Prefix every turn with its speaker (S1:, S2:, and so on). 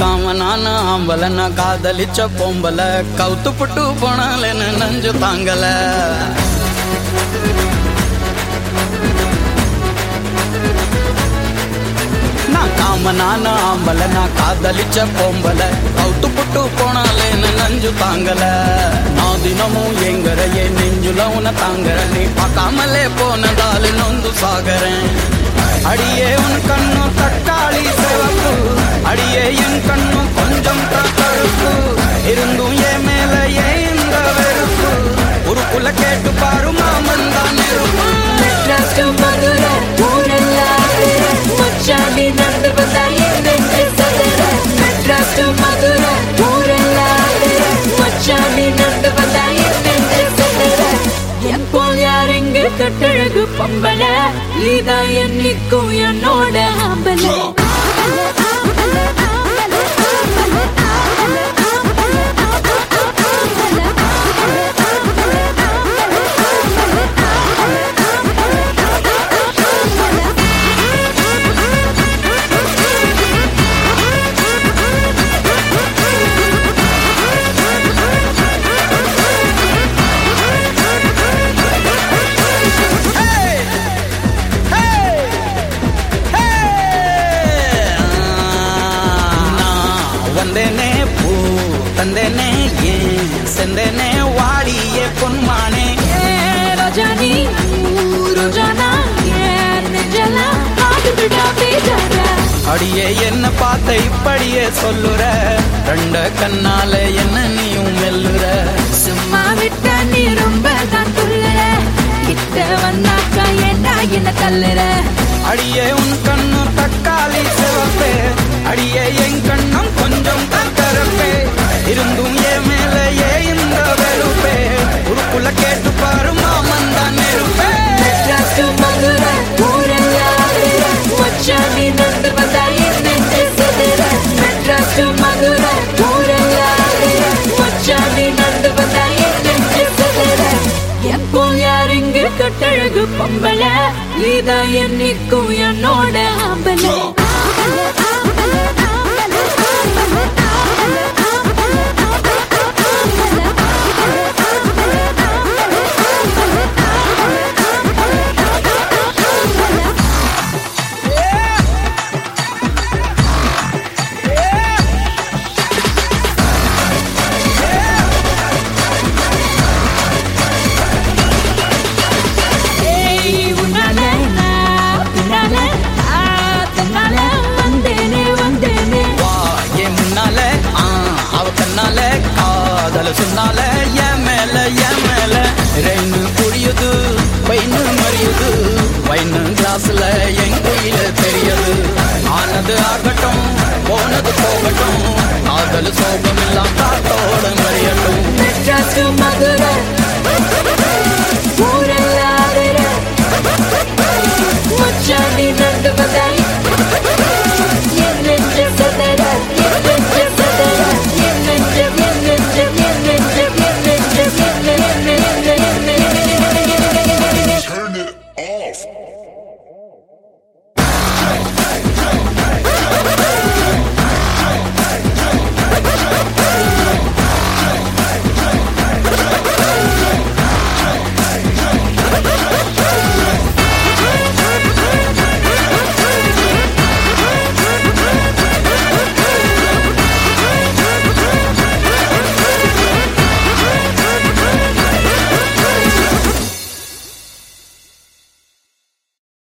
S1: காமனான ஆம்பல நான் காதலிச்ச பொம்பல கவுத்து புட்டு போனாலேன்னு நஞ்சு தாங்கல. நான் காமனான ஆம்பல நான் காதலிச்ச பொம்பல அவுட்டு புட்டு போனாலேன்னு நஞ்சு தாங்கல. நான் தினமும் எங்கறையே நெஞ்சுல உன தாங்கற நீ பார்க்காமலே போனதால நொந்து சாகறேன். அடியே உன் கண்ணு தக்காளி சிவப்பு. அடியே என் கண்ணு கொஞ்சம் கருப்பு. இருந்தும் என் மேல ஏன் வெறுப்பு. ஒரு உருக்குள்ள கேட்டு பாரு
S2: மாமா. கட்டழகு பொம்பல நீதான் என்னைக்கும் என்னோட
S1: அம்பல தந்தேனே ஏன் செந்தேனே வாடியே பொன்மானே.
S2: ரோஜானி ரோஜானா
S1: அடியே என்ன பார்த்த இப்படியே சொல்லுற. ரெண்ட கண்ணால என்ன நீயும் மெல்லுற.
S2: சும்மா விட்டா நீ ரொம்ப தான் துள்ளுற. கிட்ட வந்தாக்கா ஏண்டா என்ன தள்ளுற?
S1: அடியே உன் கண்ணும் தக்காளி சிவப்பே. அடியே என்
S2: பொம்பளை நீதான் என்னைக்கும் என்னோட ஆம்பல
S1: காதல சொன்னால என் மேல என் மேல ரெண்டு புரியுது பைனு மறியுது பைனு கிளாஸ்ல என் கையில தெரியுது. ஆனது ஆகட்டும் போனது போகட்டும். காதல் சோகம் எல்லாம் காத்தோட மறியட்டும்
S2: மதுரை